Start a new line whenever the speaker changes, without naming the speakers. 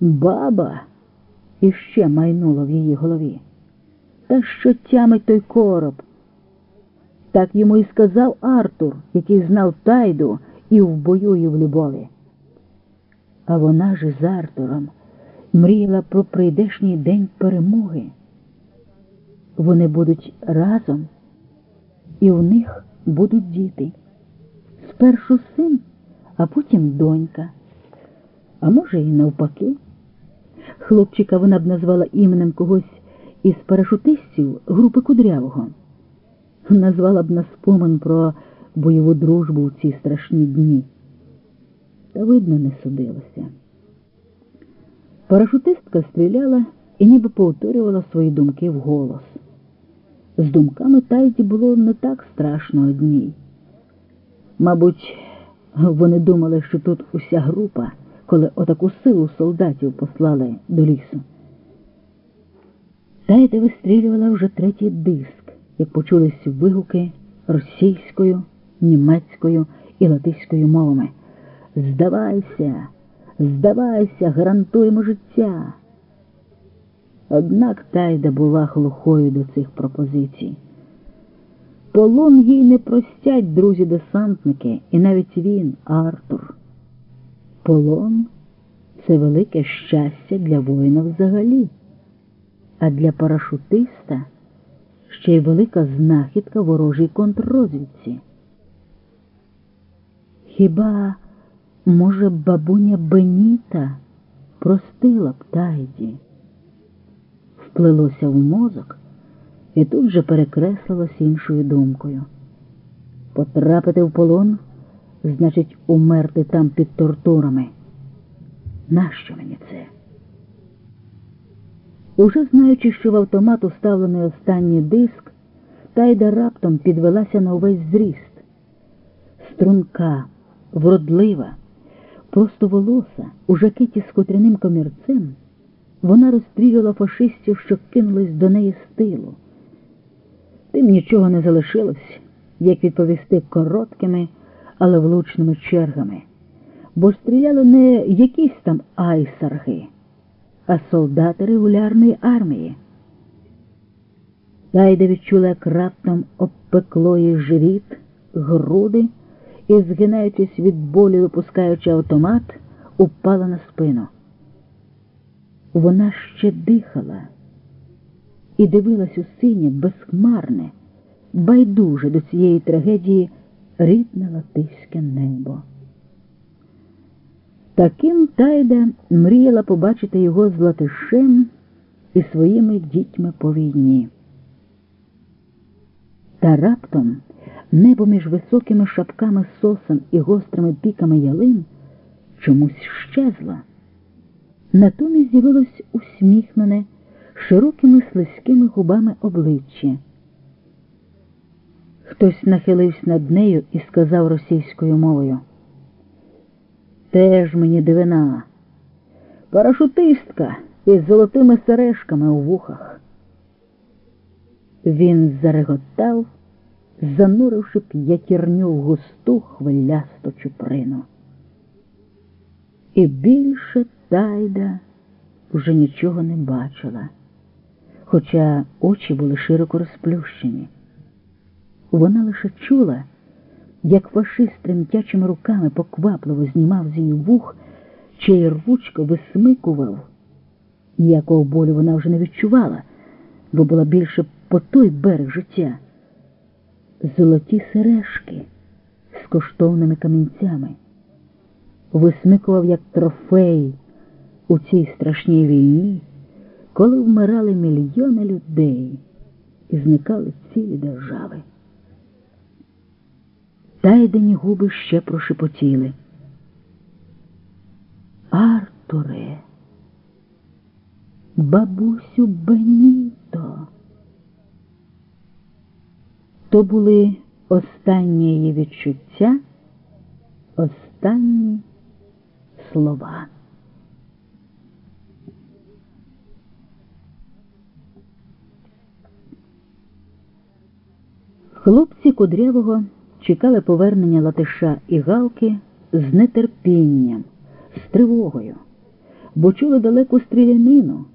Баба іще майнуло в її голові. Та що тямить той короб? Так йому і сказав Артур, який знав тайду і в бою, і в любові. А вона ж з Артуром мріяла про прийдешній день перемоги. Вони будуть разом, і у них будуть діти. Спершу син, а потім донька. А може, і навпаки. Хлопчика вона б назвала іменем когось із парашутистів групи Кудрявого. Назвала б на спомин про бойову дружбу у ці страшні дні. Та, видно, не судилося. Парашутистка стріляла і ніби повторювала свої думки вголос. З думками Тайді було не так страшно одній. Мабуть, вони думали, що тут уся група, коли отаку силу солдатів послали до лісу. Тайда вистрілювала вже третій диск, як почулись вигуки російською, німецькою і латиською мовами. Здавайся, здавайся, гарантуємо життя. Однак Тайда була глухою до цих пропозицій. Полон їй не простять друзі-десантники, і навіть він, Артур. Полон це велике щастя для воїна взагалі, а для парашутиста ще й велика знахідка ворожій контррозвідці. Хіба, може, бабуня Беніта простила б Тайді? Вплилося в мозок і тут же перекреслилось іншою думкою. Потрапити в полон значить умерти там під тортурами. Нащо мені це? Уже знаючи, що в автомат уставлений останній диск, Тайда раптом підвелася на увесь зріст. Струнка, вродлива, просто волоса у жакеті з котряним комірцем, вона розстрілювала фашистів, що кинулись до неї з тилу. Тим нічого не залишилось, як відповісти короткими, але влучними чергами, бо стріляли не якісь там айсарги, а солдати регулярної армії. Тайда відчула, як раптом обпекло її живіт, груди і, згинаючись від болю, випускаючи автомат, упала на спину. Вона ще дихала і дивилась у синє, безхмарне, байдуже до цієї трагедії рідне латиське небо. Таким Тайда мріяла побачити його з Латишем і своїми дітьми по війні. Та раптом небо між високими шапками сосен і гострими піками ялин чомусь щезло. Натомість з'явилось усміхнене широкими слизькими губами обличчя. Хтось нахилився над нею і сказав російською мовою. Теж мені дивина, парашутистка із золотими сережками у вухах. Він зареготав, зануривши п'ятірню в густу хвилясту чуприну. І більше тайда вже нічого не бачила, хоча очі були широко розплющені. Вона лише чула, як фашист тремтячими руками поквапливо знімав з її вух, чий рвучко висмикував. Ніякого болю вона вже не відчувала, бо була більше по той берег життя. Золоті сережки з коштовними камінцями. Висмикував як трофей у цій страшній війні, коли вмирали мільйони людей і зникали цілі держави. Тайдені губи ще прошепотіли. Артуре, бабусю Беніто. То були останні її відчуття, останні слова. Хлопці кудрявого чекали повернення латиша і галки з нетерпінням, з тривогою, бо чули далеку стрілянину.